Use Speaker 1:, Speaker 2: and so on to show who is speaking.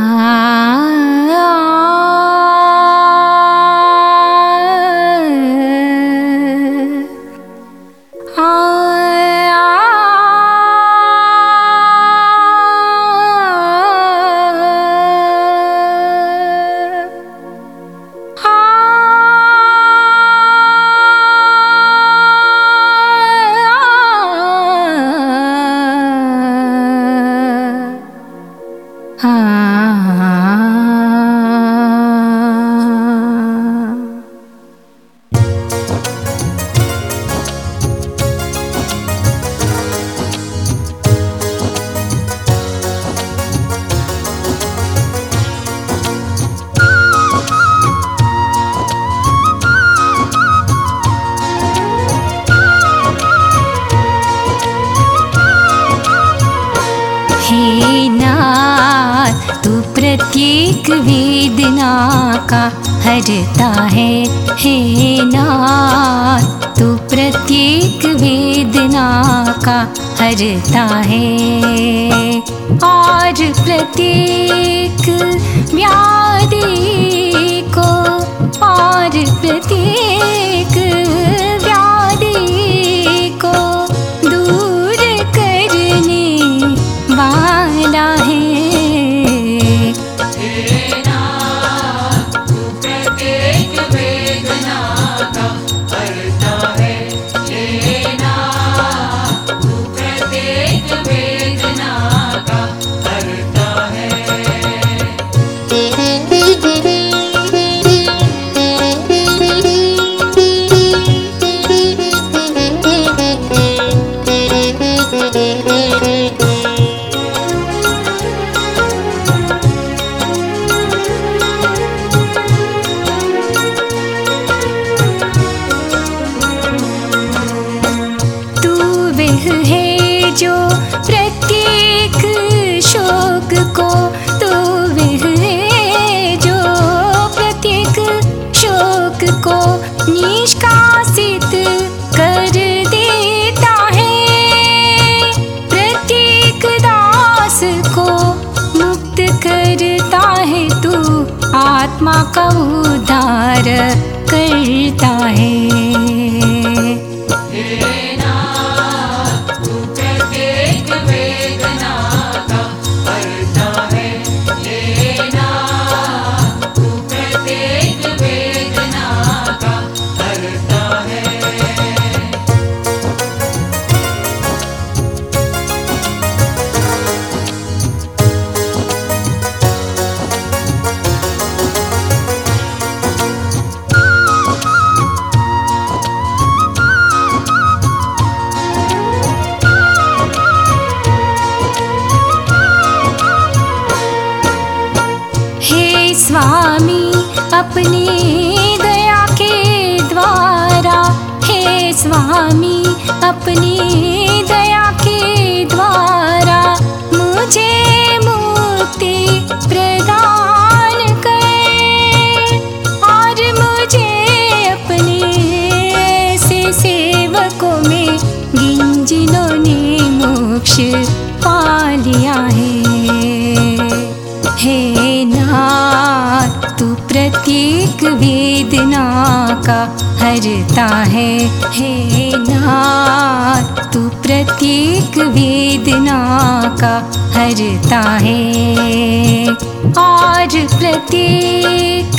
Speaker 1: Ah. प्रत्येक वेदना का हरता है, हे नाथ। तू प्रत्येक वेदना का हरता है। और प्रत्येक व्याधि को और प्रत्येक वह है जो प्रत्येक शोक को तू वह है जो प्रत्येक शोक को निष्कासित कर देता है। प्रत्येक दास को मुक्त करता है तू, आत्मा का उद्धार करता हे। पा लिया है। हे नाथ तू प्रत्येक वेदना का हरता है। हे नाथ, तू प्रत्येक वेदना का हरता है। आज प्रत्येक